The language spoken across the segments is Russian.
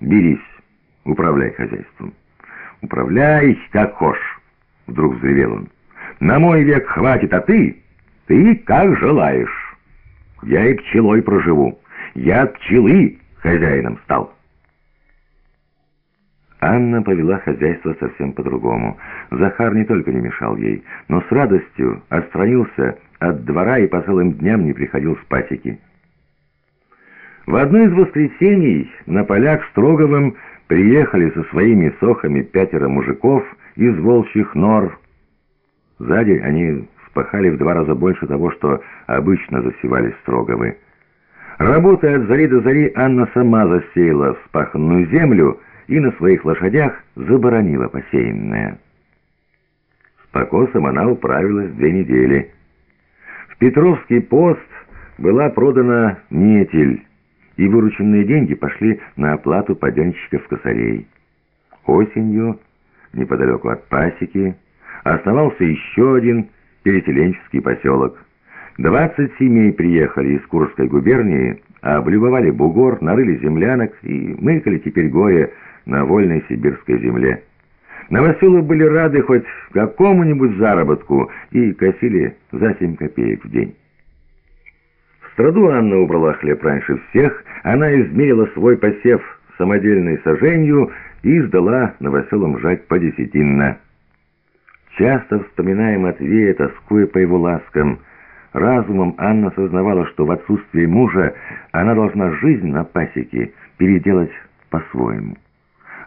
Берись, управляй хозяйством. Управляй, как хошь, вдруг взревел он. На мой век хватит, а ты, ты как желаешь. Я и пчелой проживу. Я пчелы хозяином стал. Анна повела хозяйство совсем по-другому. Захар не только не мешал ей, но с радостью отстранился от двора и по целым дням не приходил с пасеки. В одно из воскресений на полях Строговым приехали со своими сохами пятеро мужиков из волчьих нор. Сзади они спахали в два раза больше того, что обычно засевали Строговы. Работая от зари до зари, Анна сама засеяла вспаханную землю и на своих лошадях заборонила посеянное. С покосом она управилась две недели. В Петровский пост была продана метель, и вырученные деньги пошли на оплату паденщиков-косарей. Осенью, неподалеку от пасеки, оставался еще один переселенческий поселок. Двадцать семей приехали из Курской губернии, облюбовали бугор, нарыли землянок и мыкали теперь гоя на вольной сибирской земле. Новоселы были рады хоть какому-нибудь заработку и косили за семь копеек в день. Страду Анна убрала хлеб раньше всех, она измерила свой посев самодельной саженью и сдала новоселам жать по десятинно. Часто вспоминая Матвея, тоскуя по его ласкам, разумом Анна сознавала, что в отсутствие мужа она должна жизнь на пасеке переделать по-своему.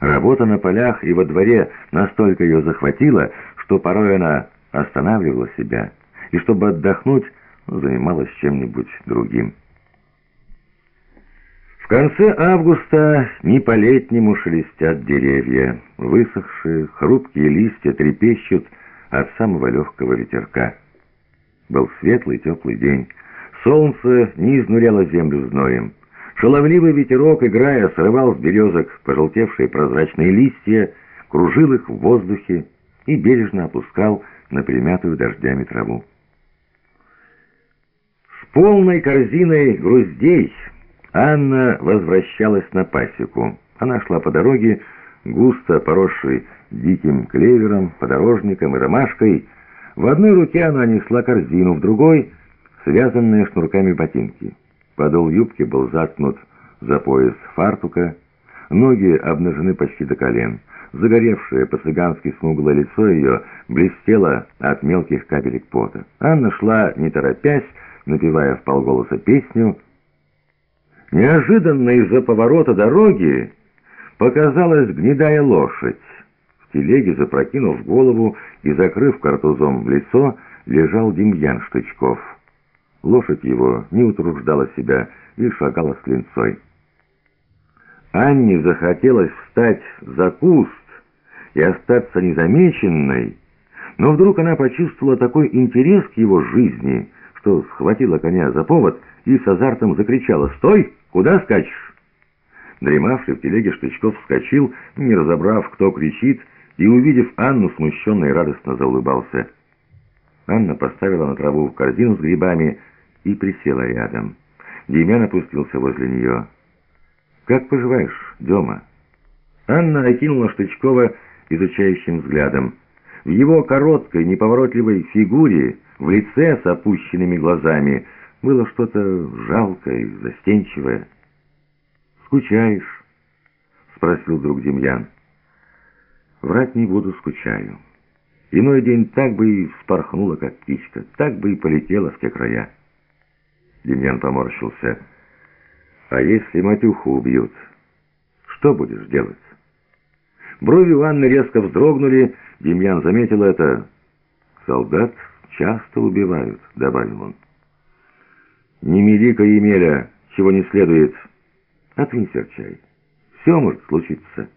Работа на полях и во дворе настолько ее захватила, что порой она останавливала себя и, чтобы отдохнуть, занималась чем-нибудь другим. В конце августа не по-летнему шелестят деревья, высохшие, хрупкие листья трепещут от самого легкого ветерка. Был светлый теплый день, солнце не изнуряло землю зноем. Шаловливый ветерок, играя, срывал с березок пожелтевшие прозрачные листья, кружил их в воздухе и бережно опускал на примятую дождями траву. С полной корзиной груздей Анна возвращалась на пасеку. Она шла по дороге, густо поросшей диким клевером, подорожником и ромашкой. В одной руке она несла корзину, в другой — связанные шнурками ботинки. Подол юбки был заткнут за пояс фартука, ноги обнажены почти до колен. Загоревшее по-цыгански смуглое лицо ее блестело от мелких капелек пота. Анна шла, не торопясь, напевая в полголоса песню. Неожиданно из-за поворота дороги показалась гнедая лошадь. В телеге, запрокинув голову и закрыв картузом в лицо, лежал Демьян Штычков. Лошадь его не утруждала себя и шагала с линцой. Анне захотелось встать за куст и остаться незамеченной, но вдруг она почувствовала такой интерес к его жизни, что схватила коня за повод и с азартом закричала «Стой! Куда скачешь?» Дремавший в телеге Штычков вскочил, не разобрав, кто кричит, и, увидев Анну, смущенно и радостно заулыбался. Анна поставила на траву корзину с грибами и присела рядом. Демьян опустился возле нее. «Как поживаешь, Дема?» Анна окинула Штычкова изучающим взглядом. В его короткой, неповоротливой фигуре, в лице с опущенными глазами, было что-то жалкое, застенчивое. «Скучаешь?» — спросил вдруг Демьян. «Врать не буду, скучаю. Иной день так бы и вспорхнула, как птичка, так бы и полетела в те края». Демьян поморщился. «А если Матюху убьют, что будешь делать?» Брови Анны резко вздрогнули, Демьян заметил это. «Солдат часто убивают», — добавил он. «Не мели-ка, Емеля, чего не следует. Отвинь серчай. Все может случиться.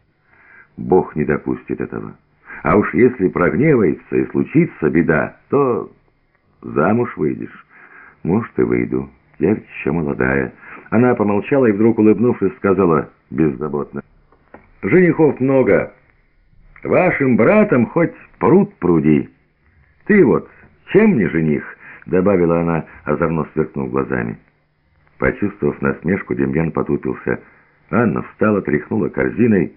Бог не допустит этого. А уж если прогневается и случится беда, то замуж выйдешь». «Может, и выйду. Я ведь еще молодая». Она помолчала и вдруг, улыбнувшись, сказала беззаботно. «Женихов много. Вашим братом хоть пруд пруди. Ты вот чем не жених?» Добавила она, озорно сверкнув глазами. Почувствовав насмешку, Демьян потупился. Анна встала, тряхнула корзиной